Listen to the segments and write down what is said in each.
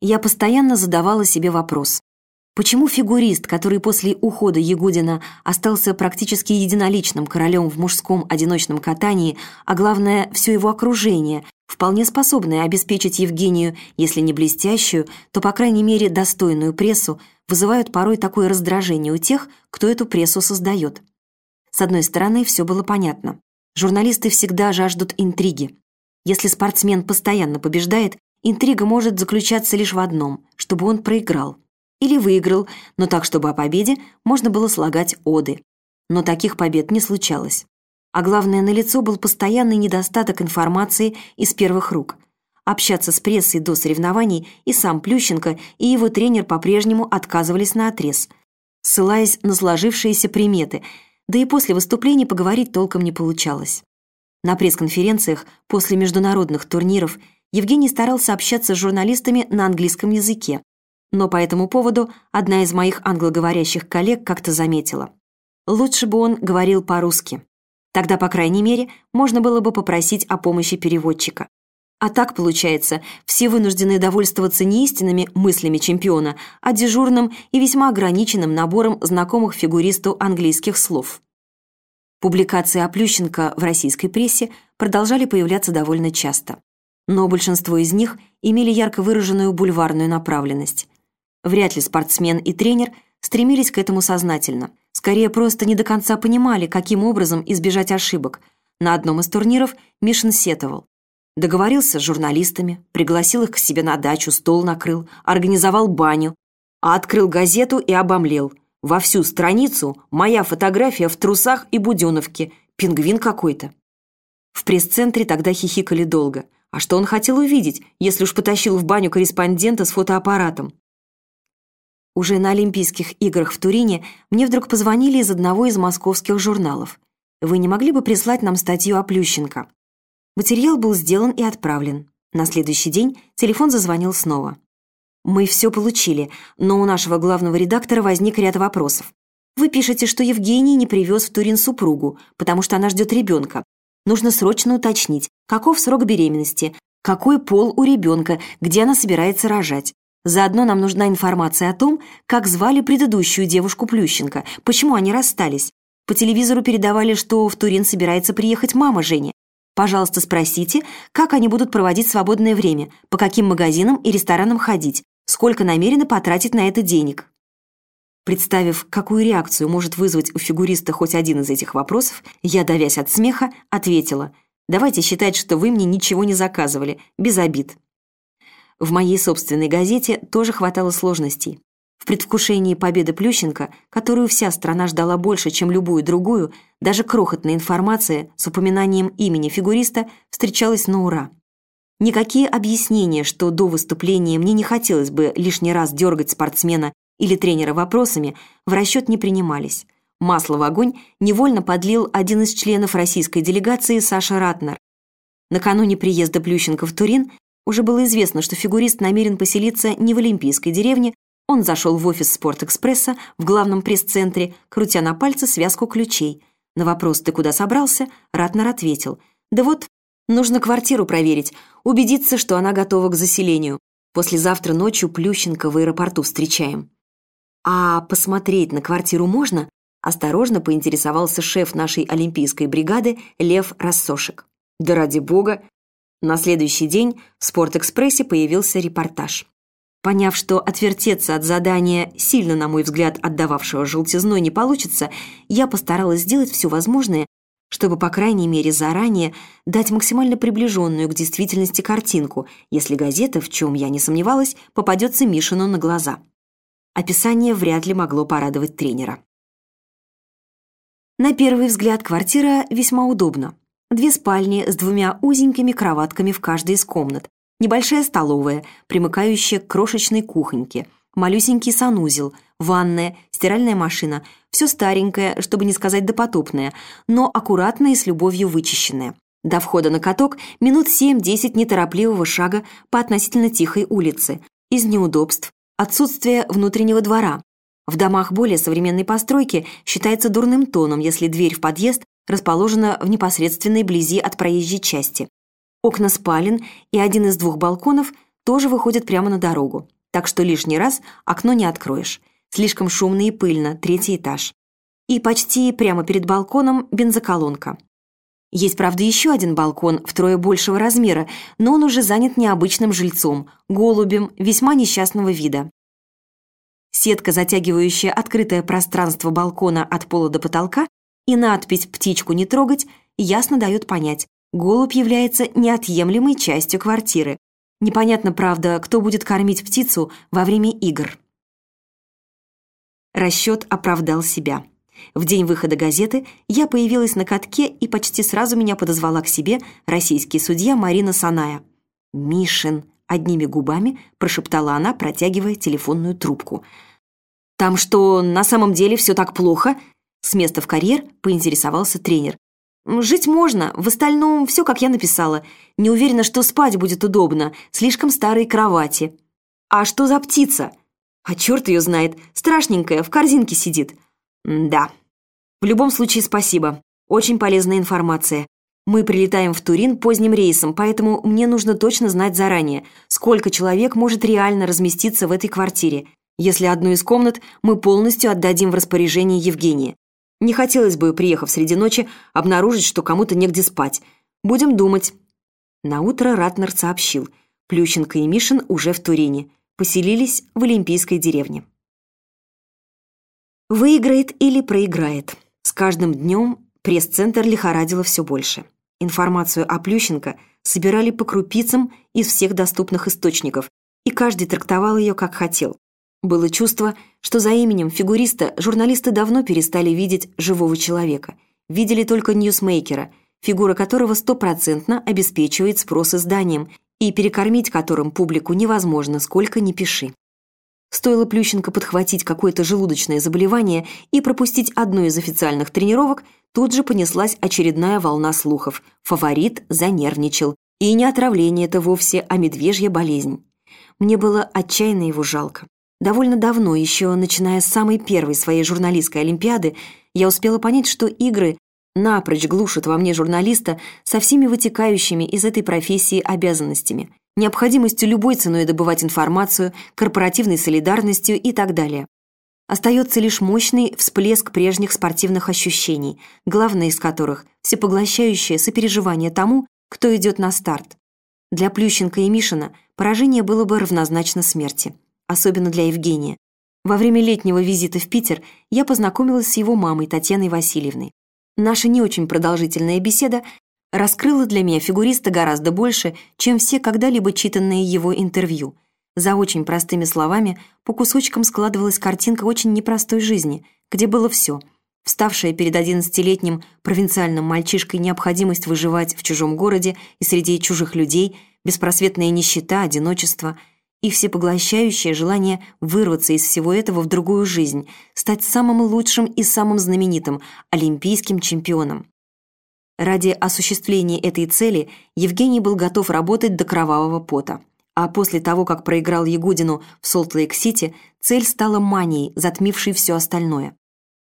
Я постоянно задавала себе вопрос. Почему фигурист, который после ухода Ягудина остался практически единоличным королем в мужском одиночном катании, а главное, все его окружение, вполне способное обеспечить Евгению, если не блестящую, то, по крайней мере, достойную прессу, вызывают порой такое раздражение у тех, кто эту прессу создает? С одной стороны, все было понятно. Журналисты всегда жаждут интриги. Если спортсмен постоянно побеждает, интрига может заключаться лишь в одном, чтобы он проиграл. Или выиграл, но так, чтобы о победе можно было слагать оды. Но таких побед не случалось. А главное, налицо был постоянный недостаток информации из первых рук. Общаться с прессой до соревнований и сам Плющенко, и его тренер по-прежнему отказывались на отрез, ссылаясь на сложившиеся приметы, да и после выступлений поговорить толком не получалось. На пресс-конференциях после международных турниров Евгений старался общаться с журналистами на английском языке, но по этому поводу одна из моих англоговорящих коллег как-то заметила. Лучше бы он говорил по-русски. Тогда, по крайней мере, можно было бы попросить о помощи переводчика. А так, получается, все вынуждены довольствоваться не истинными мыслями чемпиона, а дежурным и весьма ограниченным набором знакомых фигуристу английских слов. Публикации о Плющенко в российской прессе продолжали появляться довольно часто. Но большинство из них имели ярко выраженную бульварную направленность. Вряд ли спортсмен и тренер стремились к этому сознательно. Скорее, просто не до конца понимали, каким образом избежать ошибок. На одном из турниров Мишин сетовал. Договорился с журналистами, пригласил их к себе на дачу, стол накрыл, организовал баню, а открыл газету и обомлел. Во всю страницу моя фотография в трусах и буденовке, пингвин какой-то. В пресс-центре тогда хихикали долго. А что он хотел увидеть, если уж потащил в баню корреспондента с фотоаппаратом? Уже на Олимпийских играх в Турине мне вдруг позвонили из одного из московских журналов. «Вы не могли бы прислать нам статью о Плющенко?» Материал был сделан и отправлен. На следующий день телефон зазвонил снова. «Мы все получили, но у нашего главного редактора возник ряд вопросов. Вы пишете, что Евгений не привез в Турин супругу, потому что она ждет ребенка. Нужно срочно уточнить, каков срок беременности, какой пол у ребенка, где она собирается рожать. Заодно нам нужна информация о том, как звали предыдущую девушку Плющенко, почему они расстались. По телевизору передавали, что в Турин собирается приехать мама Жени. Пожалуйста, спросите, как они будут проводить свободное время, по каким магазинам и ресторанам ходить, сколько намерены потратить на это денег. Представив, какую реакцию может вызвать у фигуриста хоть один из этих вопросов, я, давясь от смеха, ответила «Давайте считать, что вы мне ничего не заказывали, без обид». В моей собственной газете тоже хватало сложностей. В предвкушении победы Плющенко, которую вся страна ждала больше, чем любую другую, даже крохотная информация с упоминанием имени фигуриста встречалась на ура. Никакие объяснения, что до выступления мне не хотелось бы лишний раз дергать спортсмена или тренера вопросами, в расчет не принимались. Масло в огонь невольно подлил один из членов российской делегации Саша Ратнер. Накануне приезда Плющенко в Турин уже было известно, что фигурист намерен поселиться не в Олимпийской деревне, он зашел в офис «Спортэкспресса» в главном пресс-центре, крутя на пальце связку ключей. На вопрос «Ты куда собрался?» Ратнер ответил. «Да вот, нужно квартиру проверить, убедиться, что она готова к заселению. Послезавтра ночью Плющенко в аэропорту встречаем». «А посмотреть на квартиру можно?» Осторожно поинтересовался шеф нашей олимпийской бригады Лев Рассошек. «Да ради бога, на следующий день в «Спортэкспрессе» появился репортаж. Поняв, что отвертеться от задания, сильно, на мой взгляд, отдававшего желтизной, не получится, я постаралась сделать все возможное, чтобы, по крайней мере, заранее дать максимально приближенную к действительности картинку, если газета, в чем я не сомневалась, попадется Мишину на глаза. Описание вряд ли могло порадовать тренера. На первый взгляд квартира весьма удобна. Две спальни с двумя узенькими кроватками в каждой из комнат, небольшая столовая, примыкающая к крошечной кухоньке, малюсенький санузел, ванная, стиральная машина, все старенькое, чтобы не сказать допотопное, но аккуратное и с любовью вычищенное. До входа на каток минут 7-10 неторопливого шага по относительно тихой улице. Из неудобств отсутствие внутреннего двора. В домах более современной постройки считается дурным тоном, если дверь в подъезд расположена в непосредственной близи от проезжей части. Окна спален и один из двух балконов тоже выходит прямо на дорогу, так что лишний раз окно не откроешь. Слишком шумно и пыльно, третий этаж. И почти прямо перед балконом бензоколонка. Есть, правда, еще один балкон, втрое большего размера, но он уже занят необычным жильцом, голубем, весьма несчастного вида. Сетка, затягивающая открытое пространство балкона от пола до потолка, и надпись «Птичку не трогать» ясно дают понять, голубь является неотъемлемой частью квартиры. Непонятно, правда, кто будет кормить птицу во время игр. Расчет оправдал себя. В день выхода газеты я появилась на катке, и почти сразу меня подозвала к себе российский судья Марина Саная. «Мишин», — одними губами прошептала она, протягивая телефонную трубку. «Там что, на самом деле все так плохо?» С места в карьер поинтересовался тренер. «Жить можно, в остальном все, как я написала. Не уверена, что спать будет удобно, слишком старые кровати». «А что за птица?» «А черт ее знает, страшненькая, в корзинке сидит». «Да. В любом случае, спасибо. Очень полезная информация. Мы прилетаем в Турин поздним рейсом, поэтому мне нужно точно знать заранее, сколько человек может реально разместиться в этой квартире, если одну из комнат мы полностью отдадим в распоряжение Евгении. Не хотелось бы, приехав среди ночи, обнаружить, что кому-то негде спать. Будем думать». Наутро Ратнер сообщил. Плющенко и Мишин уже в Турине. Поселились в Олимпийской деревне. Выиграет или проиграет. С каждым днем пресс-центр лихорадило все больше. Информацию о Плющенко собирали по крупицам из всех доступных источников, и каждый трактовал ее как хотел. Было чувство, что за именем фигуриста журналисты давно перестали видеть живого человека. Видели только ньюсмейкера, фигура которого стопроцентно обеспечивает спрос изданием, и перекормить которым публику невозможно, сколько ни пиши. Стоило Плющенко подхватить какое-то желудочное заболевание и пропустить одну из официальных тренировок, тут же понеслась очередная волна слухов. Фаворит занервничал. И не отравление это вовсе, а медвежья болезнь. Мне было отчаянно его жалко. Довольно давно, еще начиная с самой первой своей журналистской олимпиады, я успела понять, что игры напрочь глушат во мне журналиста со всеми вытекающими из этой профессии обязанностями – необходимостью любой ценой добывать информацию, корпоративной солидарностью и так далее. Остается лишь мощный всплеск прежних спортивных ощущений, главное из которых – всепоглощающее сопереживание тому, кто идет на старт. Для Плющенко и Мишина поражение было бы равнозначно смерти, особенно для Евгения. Во время летнего визита в Питер я познакомилась с его мамой Татьяной Васильевной. Наша не очень продолжительная беседа раскрыла для меня фигуриста гораздо больше, чем все когда-либо читанные его интервью. За очень простыми словами по кусочкам складывалась картинка очень непростой жизни, где было все. Вставшая перед одиннадцатилетним провинциальным мальчишкой необходимость выживать в чужом городе и среди чужих людей, беспросветная нищета, одиночество и всепоглощающее желание вырваться из всего этого в другую жизнь, стать самым лучшим и самым знаменитым олимпийским чемпионом. Ради осуществления этой цели Евгений был готов работать до кровавого пота. А после того, как проиграл Ягудину в Солт-Лейк-Сити, цель стала манией, затмившей все остальное.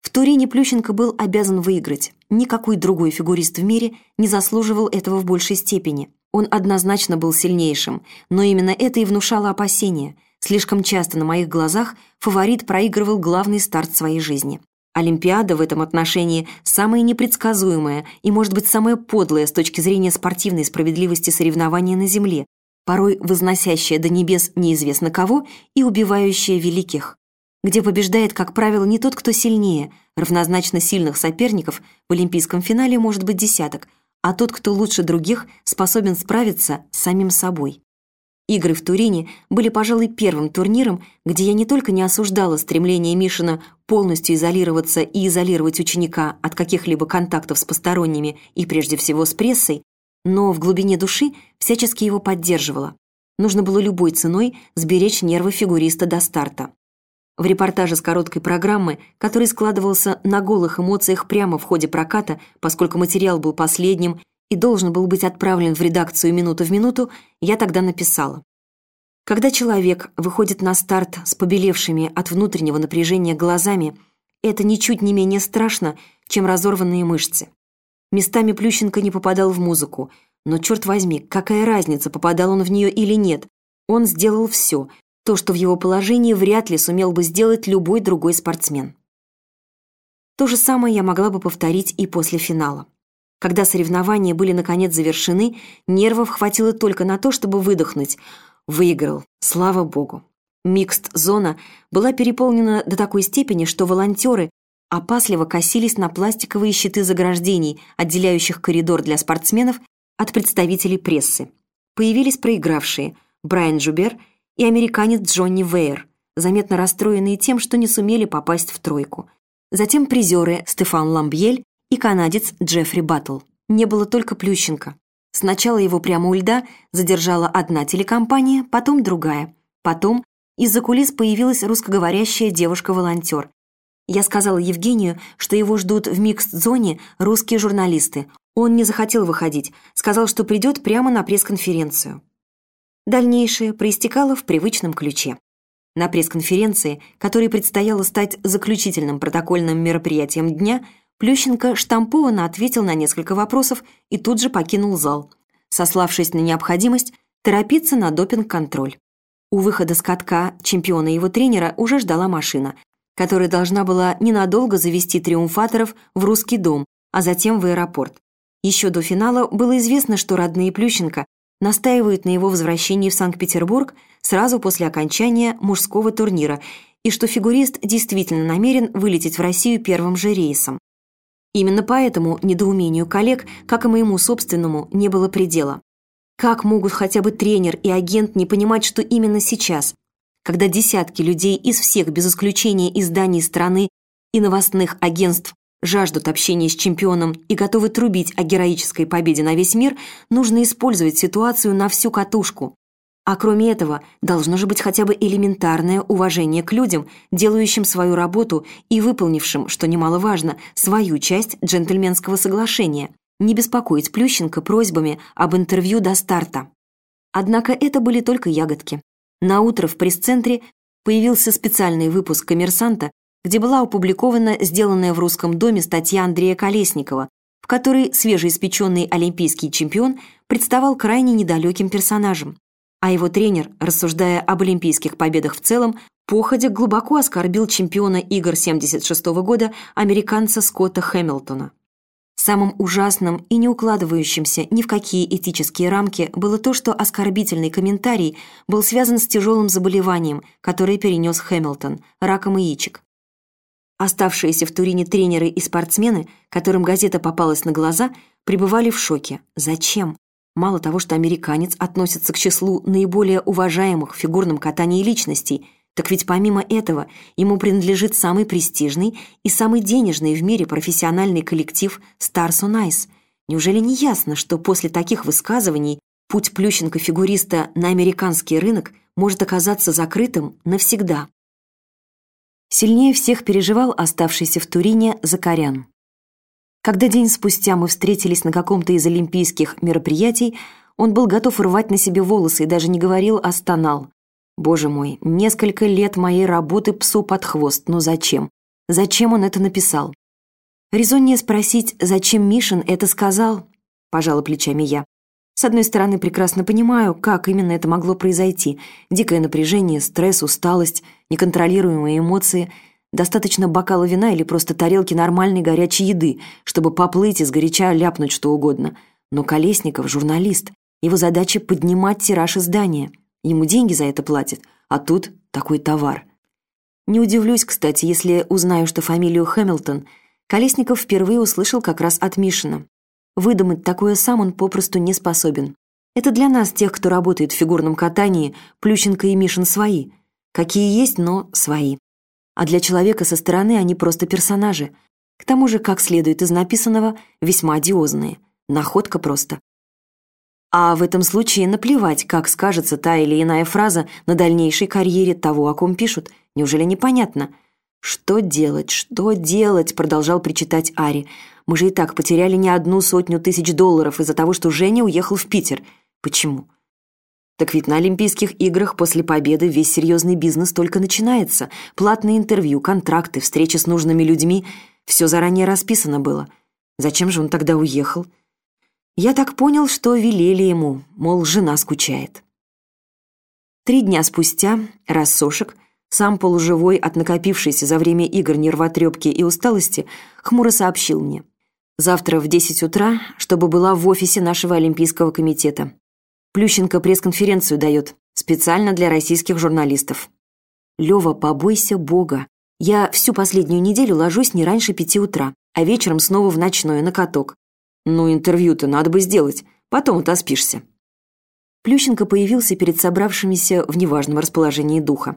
В Турине Плющенко был обязан выиграть. Никакой другой фигурист в мире не заслуживал этого в большей степени. Он однозначно был сильнейшим, но именно это и внушало опасения. Слишком часто на моих глазах фаворит проигрывал главный старт своей жизни. Олимпиада в этом отношении самая непредсказуемая и, может быть, самая подлая с точки зрения спортивной справедливости соревнования на Земле, порой возносящая до небес неизвестно кого и убивающая великих, где побеждает, как правило, не тот, кто сильнее, равнозначно сильных соперников в олимпийском финале может быть десяток, а тот, кто лучше других способен справиться с самим собой. Игры в Турине были, пожалуй, первым турниром, где я не только не осуждала стремление Мишина полностью изолироваться и изолировать ученика от каких-либо контактов с посторонними и прежде всего с прессой, но в глубине души всячески его поддерживала. Нужно было любой ценой сберечь нервы фигуриста до старта. В репортаже с короткой программы, который складывался на голых эмоциях прямо в ходе проката, поскольку материал был последним и должен был быть отправлен в редакцию минуту в минуту, я тогда написала. Когда человек выходит на старт с побелевшими от внутреннего напряжения глазами, это ничуть не менее страшно, чем разорванные мышцы. Местами Плющенко не попадал в музыку, но, черт возьми, какая разница, попадал он в нее или нет. Он сделал все, то, что в его положении вряд ли сумел бы сделать любой другой спортсмен. То же самое я могла бы повторить и после финала. Когда соревнования были наконец завершены, нервов хватило только на то, чтобы выдохнуть. Выиграл, слава богу. Микст-зона была переполнена до такой степени, что волонтеры опасливо косились на пластиковые щиты заграждений, отделяющих коридор для спортсменов от представителей прессы. Появились проигравшие Брайан Жубер и американец Джонни Вейер, заметно расстроенные тем, что не сумели попасть в тройку. Затем призеры Стефан Ламбьель и канадец Джеффри Баттл. Не было только Плющенко. Сначала его прямо у льда задержала одна телекомпания, потом другая. Потом из-за кулис появилась русскоговорящая девушка-волонтер. Я сказала Евгению, что его ждут в микс-зоне русские журналисты. Он не захотел выходить, сказал, что придет прямо на пресс-конференцию. Дальнейшее проистекало в привычном ключе. На пресс-конференции, которой предстояло стать заключительным протокольным мероприятием дня, Плющенко штампованно ответил на несколько вопросов и тут же покинул зал, сославшись на необходимость торопиться на допинг-контроль. У выхода с катка чемпиона и его тренера уже ждала машина, которая должна была ненадолго завести триумфаторов в русский дом, а затем в аэропорт. Еще до финала было известно, что родные Плющенко настаивают на его возвращении в Санкт-Петербург сразу после окончания мужского турнира и что фигурист действительно намерен вылететь в Россию первым же рейсом. Именно поэтому недоумению коллег, как и моему собственному, не было предела. Как могут хотя бы тренер и агент не понимать, что именно сейчас, когда десятки людей из всех, без исключения изданий страны и новостных агентств, жаждут общения с чемпионом и готовы трубить о героической победе на весь мир, нужно использовать ситуацию на всю катушку, а кроме этого, должно же быть хотя бы элементарное уважение к людям, делающим свою работу и выполнившим, что немаловажно, свою часть джентльменского соглашения, не беспокоить Плющенко просьбами об интервью до старта. Однако это были только ягодки. На утро в пресс-центре появился специальный выпуск «Коммерсанта», где была опубликована сделанная в русском доме статья Андрея Колесникова, в которой свежеиспеченный олимпийский чемпион представал крайне недалеким персонажем а его тренер, рассуждая об олимпийских победах в целом, походя глубоко оскорбил чемпиона игр 76 -го года американца Скотта Хэмилтона. Самым ужасным и не укладывающимся ни в какие этические рамки было то, что оскорбительный комментарий был связан с тяжелым заболеванием, которое перенес Хэмилтон – раком яичек. Оставшиеся в Турине тренеры и спортсмены, которым газета попалась на глаза, пребывали в шоке. Зачем? Мало того, что американец относится к числу наиболее уважаемых в фигурном катании личностей, так ведь помимо этого ему принадлежит самый престижный и самый денежный в мире профессиональный коллектив on Ice. Неужели не ясно, что после таких высказываний путь Плющенко-фигуриста на американский рынок может оказаться закрытым навсегда? Сильнее всех переживал оставшийся в Турине Закарян. Когда день спустя мы встретились на каком-то из олимпийских мероприятий, он был готов рвать на себе волосы и даже не говорил, а стонал. Боже мой, несколько лет моей работы псу под хвост, но зачем? Зачем он это написал? Резоннее спросить, зачем Мишин это сказал? Пожала плечами я. С одной стороны, прекрасно понимаю, как именно это могло произойти. Дикое напряжение, стресс, усталость, неконтролируемые эмоции — Достаточно бокала вина или просто тарелки нормальной горячей еды, чтобы поплыть и сгоряча ляпнуть что угодно. Но Колесников — журналист. Его задача — поднимать тираж издания. Ему деньги за это платят, а тут такой товар. Не удивлюсь, кстати, если узнаю, что фамилию Хэмилтон Колесников впервые услышал как раз от Мишина. Выдумать такое сам он попросту не способен. Это для нас, тех, кто работает в фигурном катании, Плющенко и Мишин свои. Какие есть, но свои а для человека со стороны они просто персонажи. К тому же, как следует из написанного, весьма одиозные. Находка просто. А в этом случае наплевать, как скажется та или иная фраза на дальнейшей карьере того, о ком пишут. Неужели непонятно? «Что делать? Что делать?» — продолжал причитать Ари. «Мы же и так потеряли не одну сотню тысяч долларов из-за того, что Женя уехал в Питер. Почему? Так ведь на Олимпийских играх после победы весь серьезный бизнес только начинается. Платные интервью, контракты, встречи с нужными людьми. Все заранее расписано было. Зачем же он тогда уехал? Я так понял, что велели ему, мол, жена скучает. Три дня спустя рассошек, сам полуживой от накопившейся за время игр нервотрепки и усталости, хмуро сообщил мне. «Завтра в 10 утра, чтобы была в офисе нашего Олимпийского комитета. Плющенко пресс-конференцию дает, специально для российских журналистов». «Лёва, побойся Бога. Я всю последнюю неделю ложусь не раньше пяти утра, а вечером снова в ночное, на каток. Ну, интервью-то надо бы сделать, потом отоспишься». Плющенко появился перед собравшимися в неважном расположении духа.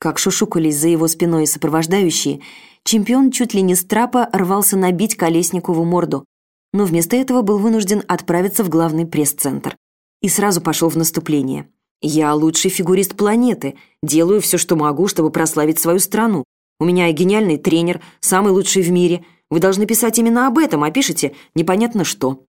Как шушукались за его спиной сопровождающие, чемпион чуть ли не с трапа рвался набить Колесникову морду, но вместо этого был вынужден отправиться в главный пресс-центр. И сразу пошел в наступление. «Я лучший фигурист планеты, делаю все, что могу, чтобы прославить свою страну. У меня гениальный тренер, самый лучший в мире. Вы должны писать именно об этом, а пишете непонятно что».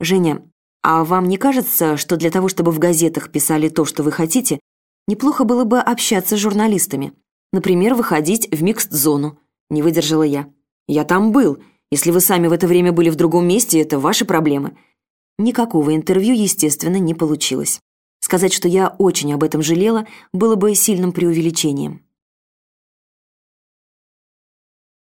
«Женя, а вам не кажется, что для того, чтобы в газетах писали то, что вы хотите, неплохо было бы общаться с журналистами? Например, выходить в микст-зону?» Не выдержала я. «Я там был. Если вы сами в это время были в другом месте, это ваши проблемы». Никакого интервью, естественно, не получилось. Сказать, что я очень об этом жалела, было бы сильным преувеличением.